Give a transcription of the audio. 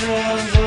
paranoia